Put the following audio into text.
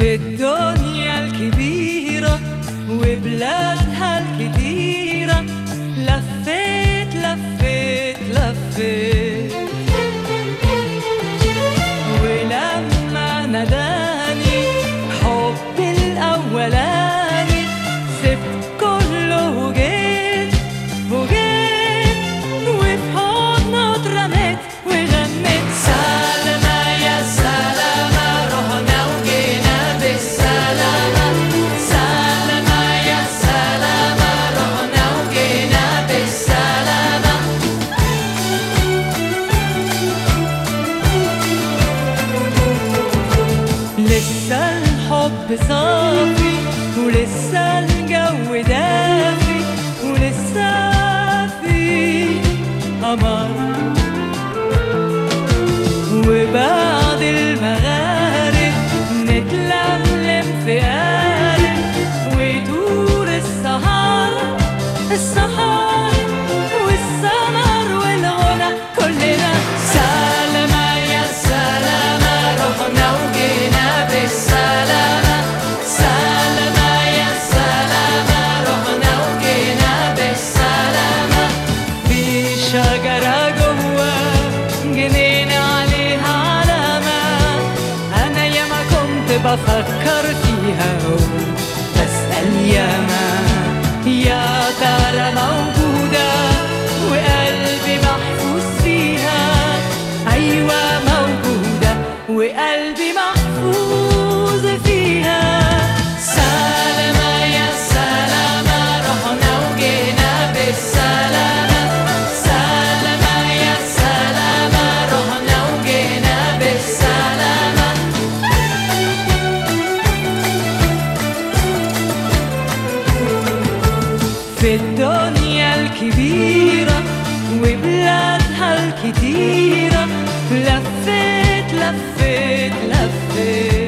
perfecto. Come on. بفكر فيها. بسأل يا ما يا ترى في الدنيا الكبيرة وبلادها الكتيرة لفيت لفيت لفيت.